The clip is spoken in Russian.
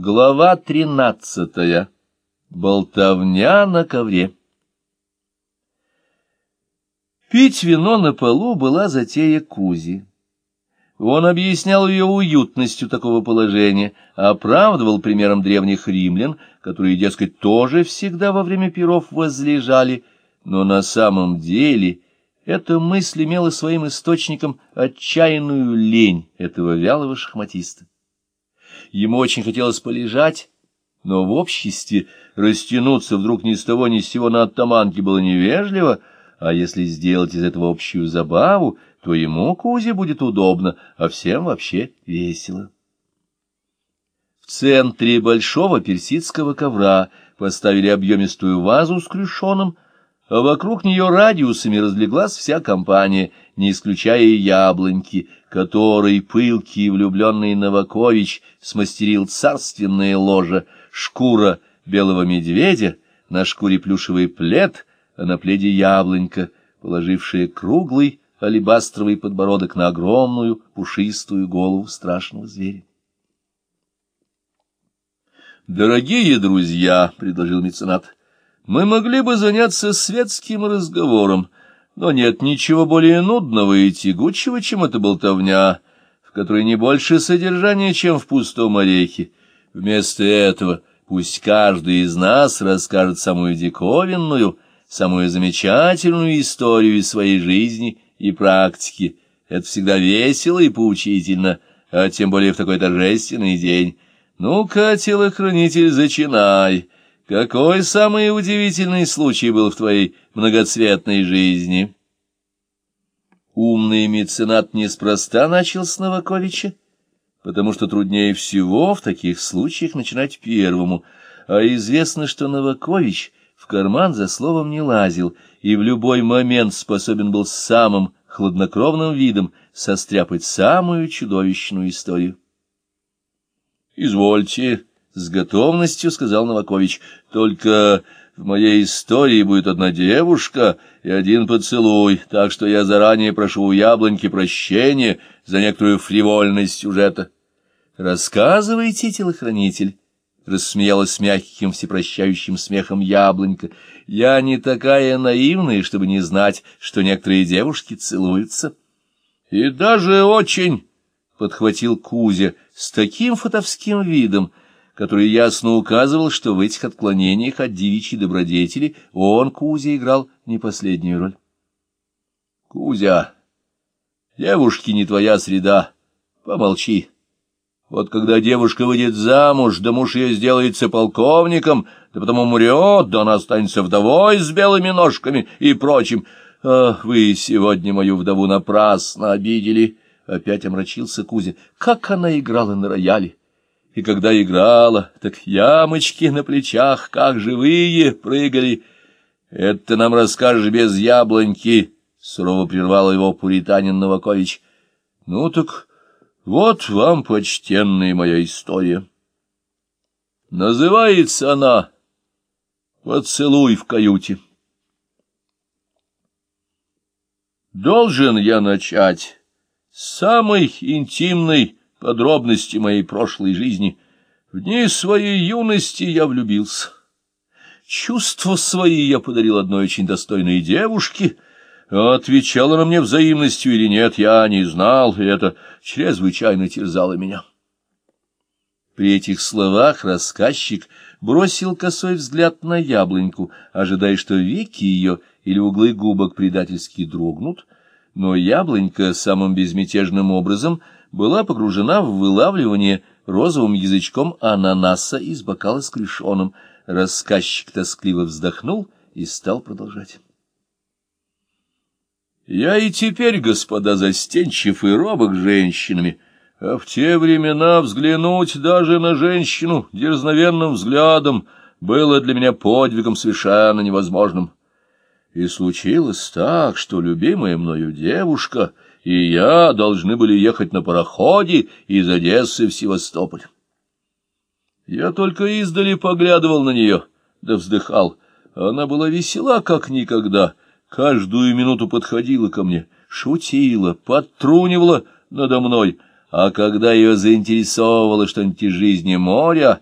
Глава тринадцатая. Болтовня на ковре. Пить вино на полу была затея Кузи. Он объяснял ее уютностью такого положения, оправдывал примером древних римлян, которые, дескать, тоже всегда во время пиров возлежали, но на самом деле эта мысль имела своим источником отчаянную лень этого вялого шахматиста. Ему очень хотелось полежать, но в обществе растянуться вдруг ни с того ни с сего на оттаманке было невежливо, а если сделать из этого общую забаву, то ему, Кузе, будет удобно, а всем вообще весело. В центре большого персидского ковра поставили объемистую вазу с крюшоном, а вокруг нее радиусами разлеглась вся компания, не исключая яблоньки, которой пылкий влюбленный Новакович смастерил царственное ложе, шкура белого медведя, на шкуре плюшевый плед, а на пледе яблонька, положившая круглый алебастровый подбородок на огромную пушистую голову страшного зверя. «Дорогие друзья», — предложил меценат, — мы могли бы заняться светским разговором, но нет ничего более нудного и тягучего, чем эта болтовня, в которой не больше содержания, чем в пустом орехе. Вместо этого пусть каждый из нас расскажет самую диковинную, самую замечательную историю из своей жизни и практики. Это всегда весело и поучительно, а тем более в такой торжественный день. Ну-ка, телохранитель, зачинай!» Какой самый удивительный случай был в твоей многоцветной жизни? Умный меценат неспроста начал с Новаковича, потому что труднее всего в таких случаях начинать первому, а известно, что Новакович в карман за словом не лазил и в любой момент способен был самым хладнокровным видом состряпать самую чудовищную историю. «Извольте», с готовностью сказал Новакович. Только в моей истории будет одна девушка и один поцелуй, так что я заранее прошу у яблоньки прощения за некоторую фривольность сюжета. Рассказывайте, телохранитель. Рассмеялась мягким всепрощающим смехом яблонька. Я не такая наивная, чтобы не знать, что некоторые девушки целуются. И даже очень, — подхватил Кузя с таким фотовским видом, — который ясно указывал, что в этих отклонениях от девичьей добродетели он, Кузя, играл не последнюю роль. — Кузя, девушки не твоя среда, помолчи. Вот когда девушка выйдет замуж, да муж ее сделается полковником, да потом умрет, да она останется вдовой с белыми ножками и прочим. Ах, вы сегодня мою вдову напрасно обидели! Опять омрачился Кузя. Как она играла на рояле! И когда играла, так ямочки на плечах, как живые, прыгали. Это ты нам расскажешь без яблоньки, — сурово прервал его пуританин Новакович. Ну так вот вам, почтенная моя история. Называется она «Поцелуй в каюте». Должен я начать с самой интимной подробности моей прошлой жизни. В дни своей юности я влюбился. Чувства свои я подарил одной очень достойной девушке, отвечала на мне взаимностью или нет, я не знал, и это чрезвычайно терзало меня. При этих словах рассказчик бросил косой взгляд на яблоньку, ожидая, что веки ее или углы губок предательски дрогнут, но яблонька самым безмятежным образом — была погружена в вылавливание розовым язычком ананаса из бокала с клешоном. Рассказчик тоскливо вздохнул и стал продолжать. «Я и теперь, господа, застенчив и робок женщинами, а в те времена взглянуть даже на женщину дерзновенным взглядом было для меня подвигом совершенно невозможным. И случилось так, что любимая мною девушка — и я должны были ехать на пароходе из Одессы в Севастополь. Я только издали поглядывал на нее, да вздыхал. Она была весела, как никогда, каждую минуту подходила ко мне, шутила, подтрунивала надо мной, а когда ее заинтересовало что-нибудь из жизни моря,